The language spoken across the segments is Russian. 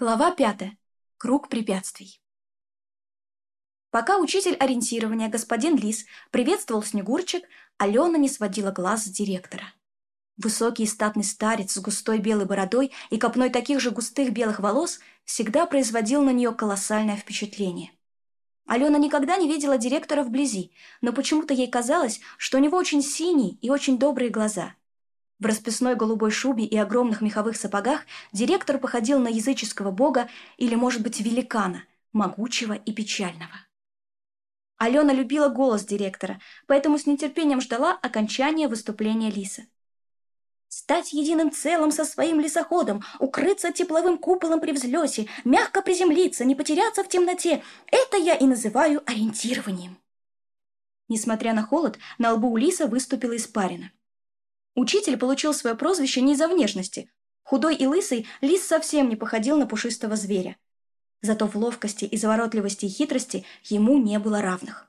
Глава 5. Круг препятствий. Пока учитель ориентирования господин Лис приветствовал Снегурчик, Алена не сводила глаз с директора. Высокий и статный старец с густой белой бородой и копной таких же густых белых волос всегда производил на нее колоссальное впечатление. Алена никогда не видела директора вблизи, но почему-то ей казалось, что у него очень синие и очень добрые глаза – в расписной голубой шубе и огромных меховых сапогах директор походил на языческого бога или, может быть, великана, могучего и печального. Алена любила голос директора, поэтому с нетерпением ждала окончания выступления Лиса. Стать единым целым со своим лесоходом, укрыться тепловым куполом при взлете, мягко приземлиться, не потеряться в темноте – это я и называю ориентированием. Несмотря на холод, на лбу у Лиса выступила испарина. Учитель получил свое прозвище не из-за внешности. Худой и лысый, лис совсем не походил на пушистого зверя. Зато в ловкости, изворотливости и хитрости ему не было равных.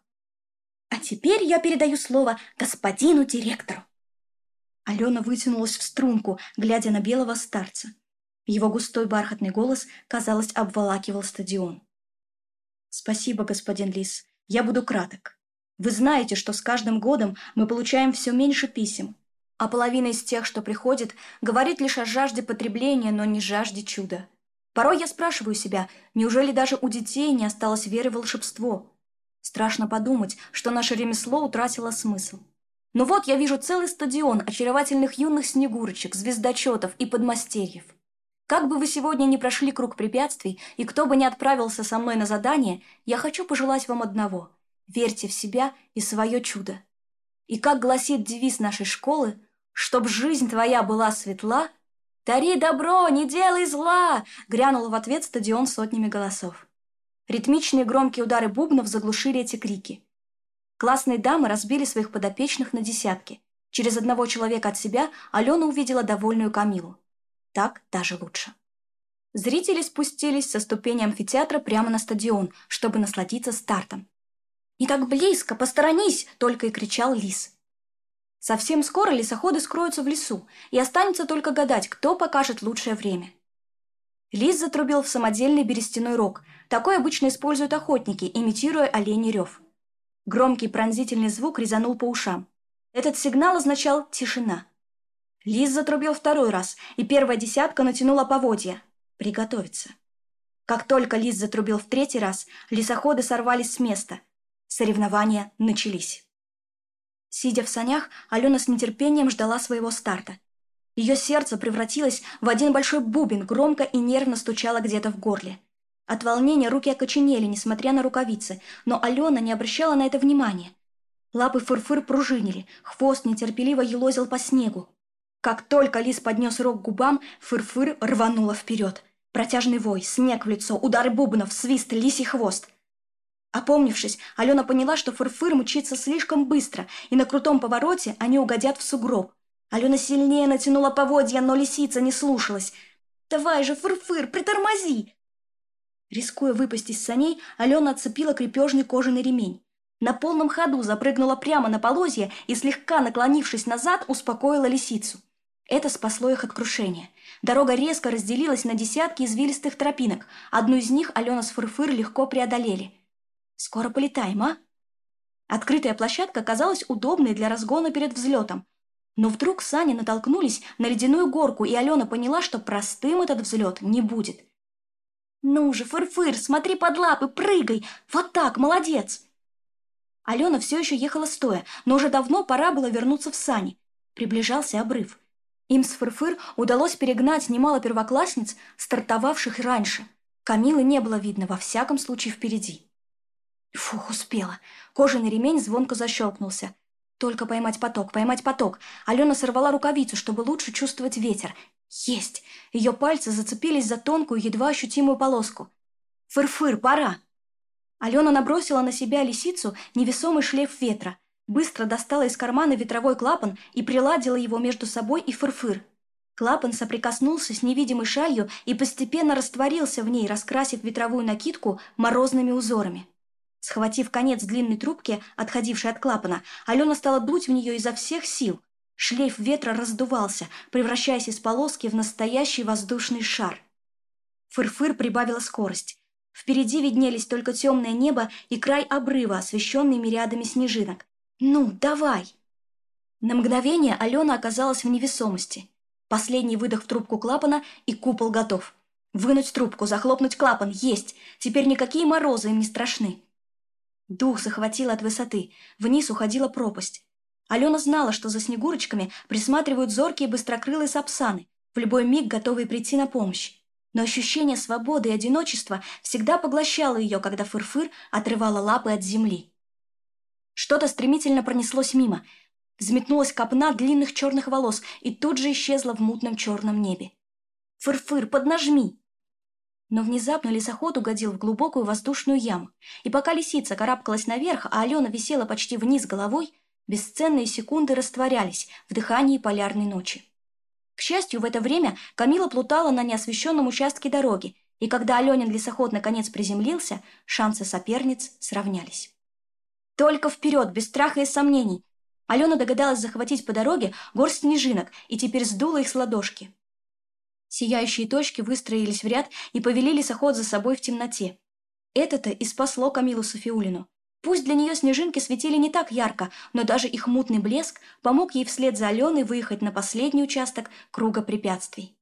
А теперь я передаю слово господину директору. Алена вытянулась в струнку, глядя на белого старца. Его густой бархатный голос, казалось, обволакивал стадион. «Спасибо, господин Лис. Я буду краток. Вы знаете, что с каждым годом мы получаем все меньше писем, а половина из тех, что приходит, говорит лишь о жажде потребления, но не жажде чуда. Порой я спрашиваю себя, неужели даже у детей не осталось веры в волшебство? Страшно подумать, что наше ремесло утратило смысл. Но вот я вижу целый стадион очаровательных юных снегурочек, звездочетов и подмастерьев. Как бы вы сегодня не прошли круг препятствий, и кто бы ни отправился со мной на задание, я хочу пожелать вам одного – верьте в себя и свое чудо. И как гласит девиз нашей школы – чтоб жизнь твоя была светла, дари добро, не делай зла!» — грянул в ответ стадион сотнями голосов. Ритмичные громкие удары бубнов заглушили эти крики. Классные дамы разбили своих подопечных на десятки. Через одного человека от себя Алена увидела довольную Камилу. Так даже лучше. Зрители спустились со ступени амфитеатра прямо на стадион, чтобы насладиться стартом. «Не так близко! Посторонись!» — только и кричал Лис. Совсем скоро лесоходы скроются в лесу, и останется только гадать, кто покажет лучшее время. Лис затрубил в самодельный берестяной рог. Такой обычно используют охотники, имитируя оленей рев. Громкий пронзительный звук резанул по ушам. Этот сигнал означал «тишина». Лис затрубил второй раз, и первая десятка натянула поводья. «Приготовиться». Как только Лис затрубил в третий раз, лесоходы сорвались с места. Соревнования начались. Сидя в санях, Алена с нетерпением ждала своего старта. Ее сердце превратилось в один большой бубен, громко и нервно стучало где-то в горле. От волнения руки окоченели, несмотря на рукавицы, но Алена не обращала на это внимания. Лапы фырфыр -фыр пружинили, хвост нетерпеливо елозил по снегу. Как только лис поднес рог к губам, фырфыр -фыр рванула вперед. Протяжный вой, снег в лицо, удары бубнов, свист, лисий хвост — Опомнившись, Алена поняла, что фырфыр мчится слишком быстро, и на крутом повороте они угодят в сугроб. Алена сильнее натянула поводья, но лисица не слушалась. «Давай же, фырфыр, притормози!» Рискуя выпасть из саней, Алена отцепила крепежный кожаный ремень. На полном ходу запрыгнула прямо на полозья и, слегка наклонившись назад, успокоила лисицу. Это спасло их от крушения. Дорога резко разделилась на десятки извилистых тропинок. Одну из них Алена с Фырфыр легко преодолели – Скоро полетаем, а? Открытая площадка казалась удобной для разгона перед взлетом. Но вдруг сани натолкнулись на ледяную горку, и Алена поняла, что простым этот взлет не будет. «Ну же, фыр-фыр, смотри под лапы, прыгай! Вот так, молодец!» Алена все еще ехала стоя, но уже давно пора было вернуться в сани. Приближался обрыв. Им с фырфыр удалось перегнать немало первоклассниц, стартовавших раньше. Камилы не было видно, во всяком случае, впереди. Фух, успела. Кожаный ремень звонко защелкнулся. Только поймать поток, поймать поток. Алена сорвала рукавицу, чтобы лучше чувствовать ветер. Есть! Ее пальцы зацепились за тонкую, едва ощутимую полоску. Фыр-фыр, пора! Алена набросила на себя лисицу невесомый шлейф ветра, быстро достала из кармана ветровой клапан и приладила его между собой и фырфыр. -фыр. Клапан соприкоснулся с невидимой шалью и постепенно растворился в ней, раскрасив ветровую накидку морозными узорами. Схватив конец длинной трубки, отходившей от клапана, Алена стала дуть в нее изо всех сил. Шлейф ветра раздувался, превращаясь из полоски в настоящий воздушный шар. Фыр-фыр прибавила скорость. Впереди виднелись только темное небо и край обрыва, освещенный мириадами снежинок. «Ну, давай!» На мгновение Алена оказалась в невесомости. Последний выдох в трубку клапана, и купол готов. Вынуть трубку, захлопнуть клапан, есть! Теперь никакие морозы им не страшны. Дух захватил от высоты. Вниз уходила пропасть. Алена знала, что за снегурочками присматривают зоркие быстрокрылые сапсаны, в любой миг готовые прийти на помощь. Но ощущение свободы и одиночества всегда поглощало ее, когда фырфыр -фыр отрывала лапы от земли. Что-то стремительно пронеслось мимо. Взметнулась копна длинных черных волос и тут же исчезла в мутном черном небе. «Фырфыр, поднажми!» но внезапно лесоход угодил в глубокую воздушную яму, и пока лисица карабкалась наверх, а Алена висела почти вниз головой, бесценные секунды растворялись в дыхании полярной ночи. К счастью, в это время Камила плутала на неосвещенном участке дороги, и когда Аленин лесоход наконец приземлился, шансы соперниц сравнялись. Только вперед, без страха и сомнений! Алена догадалась захватить по дороге горсть снежинок и теперь сдула их с ладошки – Сияющие точки выстроились в ряд и повели лесоход за собой в темноте. Это-то и спасло Камилу Софиулину. Пусть для нее снежинки светили не так ярко, но даже их мутный блеск помог ей вслед за Аленой выехать на последний участок круга препятствий.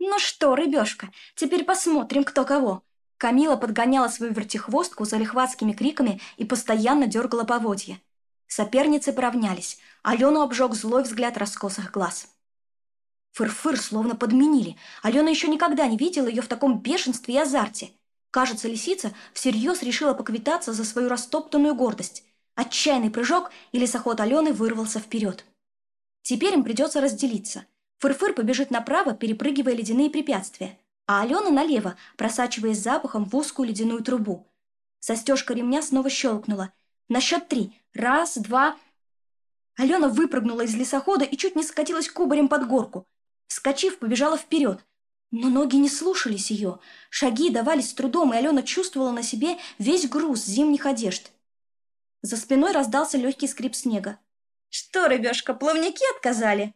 «Ну что, рыбешка, теперь посмотрим, кто кого!» Камила подгоняла свою вертихвостку за лихватскими криками и постоянно дергала поводья. Соперницы поравнялись. Алену обжег злой взгляд раскосых глаз. Фыр-фыр словно подменили. Алена еще никогда не видела ее в таком бешенстве и азарте. Кажется, лисица всерьез решила поквитаться за свою растоптанную гордость. Отчаянный прыжок и лесоход Алены вырвался вперед. Теперь им придется разделиться. Фырфыр -фыр побежит направо, перепрыгивая ледяные препятствия, а Алена налево, просачиваясь запахом в узкую ледяную трубу. Застежка ремня снова щелкнула. На счет три. Раз, два... Алена выпрыгнула из лесохода и чуть не скатилась кубарем под горку – вскочив, побежала вперед. Но ноги не слушались ее. Шаги давались с трудом, и Алена чувствовала на себе весь груз зимних одежд. За спиной раздался легкий скрип снега. «Что, рыбешка, плавники отказали?»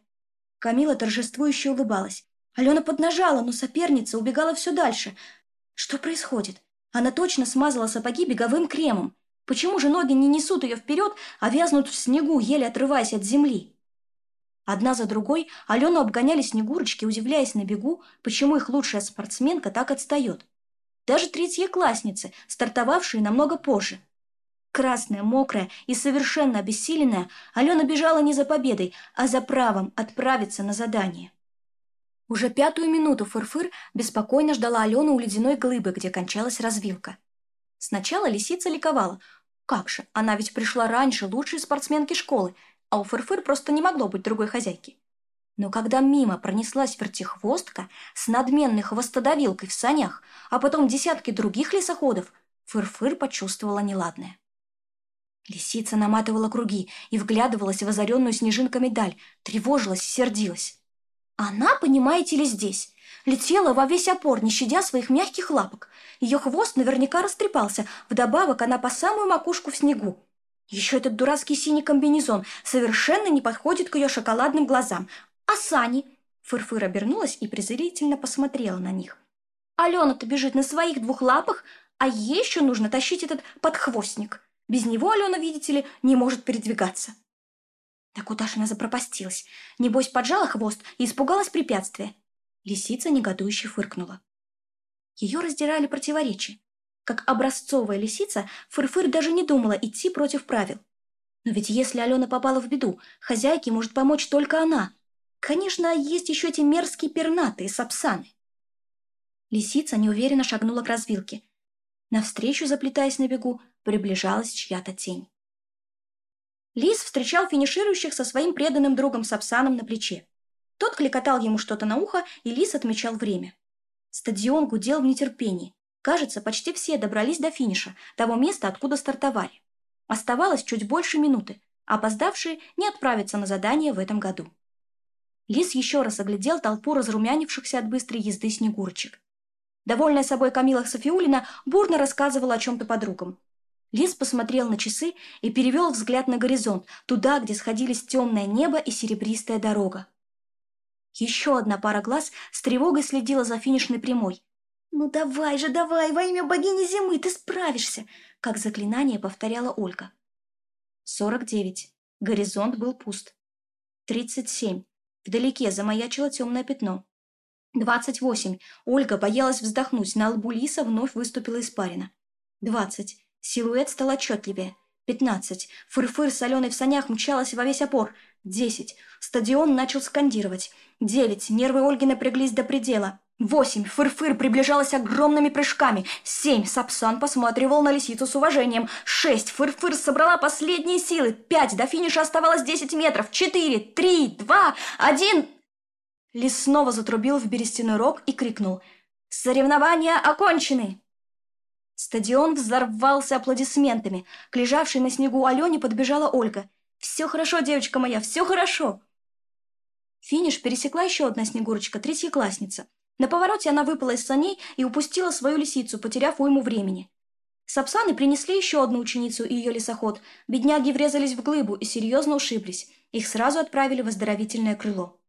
Камила торжествующе улыбалась. Алена поднажала, но соперница убегала все дальше. Что происходит? Она точно смазала сапоги беговым кремом. Почему же ноги не несут ее вперед, а вязнут в снегу, еле отрываясь от земли? Одна за другой Алену обгоняли Снегурочки, удивляясь на бегу, почему их лучшая спортсменка так отстает. Даже третьеклассницы, стартовавшие намного позже. Красная, мокрая и совершенно обессиленная, Алена бежала не за победой, а за правом отправиться на задание. Уже пятую минуту Фырфыр беспокойно ждала Алену у ледяной глыбы, где кончалась развилка. Сначала лисица ликовала. Как же, она ведь пришла раньше лучшей спортсменки школы, а у Фырфыр просто не могло быть другой хозяйки. Но когда мимо пронеслась вертихвостка с надменной хвостодавилкой в санях, а потом десятки других лесоходов, Фырфыр почувствовала неладное. Лисица наматывала круги и вглядывалась в озаренную снежинками даль, тревожилась и сердилась. Она, понимаете ли, здесь. Летела во весь опор, не щадя своих мягких лапок. Ее хвост наверняка растрепался, вдобавок она по самую макушку в снегу. Еще этот дурацкий синий комбинезон совершенно не подходит к ее шоколадным глазам. А сани?» Фырфыр обернулась и презрительно посмотрела на них. «Алена-то бежит на своих двух лапах, а ей еще нужно тащить этот подхвостник. Без него Алена, видите ли, не может передвигаться». Так куда же она запропастилась? Небось, поджала хвост и испугалась препятствия. Лисица негодующе фыркнула. Ее раздирали противоречия как образцовая лисица, Фырфыр даже не думала идти против правил. Но ведь если Алена попала в беду, хозяйке может помочь только она. Конечно, есть еще эти мерзкие пернатые сапсаны. Лисица неуверенно шагнула к развилке. Навстречу, заплетаясь на бегу, приближалась чья-то тень. Лис встречал финиширующих со своим преданным другом Сапсаном на плече. Тот кликотал ему что-то на ухо, и Лис отмечал время. Стадион гудел в нетерпении. Кажется, почти все добрались до финиша, того места, откуда стартовали. Оставалось чуть больше минуты, опоздавшие не отправятся на задание в этом году. Лис еще раз оглядел толпу разрумянившихся от быстрой езды снегурочек. Довольная собой Камила Софиулина бурно рассказывала о чем-то подругам. Лис посмотрел на часы и перевел взгляд на горизонт, туда, где сходились темное небо и серебристая дорога. Еще одна пара глаз с тревогой следила за финишной прямой, «Ну давай же, давай, во имя богини зимы ты справишься!» – как заклинание повторяла Ольга. 49. Горизонт был пуст. 37. Вдалеке замаячило темное пятно. 28. Ольга боялась вздохнуть, на лбу Лиса вновь выступила испарина. 20. Силуэт стал отчетливее. 15. Фырфыр соленый в санях мчалась во весь опор. 10. Стадион начал скандировать. 9. Нервы Ольги напряглись до предела. Восемь. Фырфыр приближалась огромными прыжками. Семь. Сапсан посматривал на лисицу с уважением. Шесть. Фырфыр собрала последние силы. Пять. До финиша оставалось десять метров. Четыре. Три. Два. Один. Лис снова затрубил в берестяной рог и крикнул. «Соревнования окончены!» Стадион взорвался аплодисментами. К лежавшей на снегу Алене подбежала Ольга. «Все хорошо, девочка моя, все хорошо!» Финиш пересекла еще одна снегурочка, третьеклассница – на повороте она выпала из саней и упустила свою лисицу, потеряв уйму времени. Сапсаны принесли еще одну ученицу и ее лесоход. Бедняги врезались в глыбу и серьезно ушиблись. Их сразу отправили в оздоровительное крыло.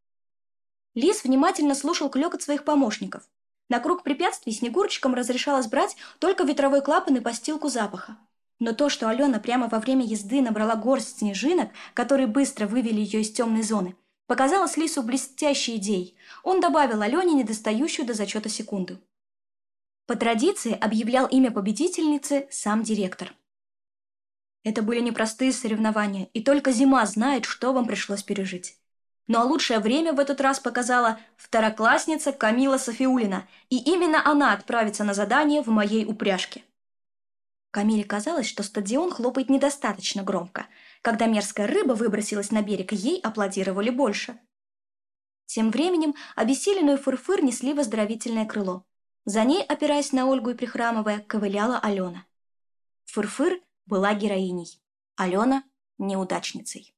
Лис внимательно слушал клёкот своих помощников. На круг препятствий Снегурочкам разрешалось брать только ветровой клапан и постилку запаха. Но то, что Алена прямо во время езды набрала горсть снежинок, которые быстро вывели ее из темной зоны – Показалось Лису блестящей идеей. Он добавил Алене недостающую до зачета секунду. По традиции объявлял имя победительницы сам директор. Это были непростые соревнования, и только зима знает, что вам пришлось пережить. Ну а лучшее время в этот раз показала второклассница Камила Софиулина, и именно она отправится на задание в моей упряжке. Камиле казалось, что стадион хлопает недостаточно громко. Когда мерзкая рыба выбросилась на берег, ей аплодировали больше. Тем временем обессиленную фырфыр несли в крыло. За ней, опираясь на Ольгу и прихрамывая, ковыляла Алена. Фырфыр была героиней, Алена – неудачницей.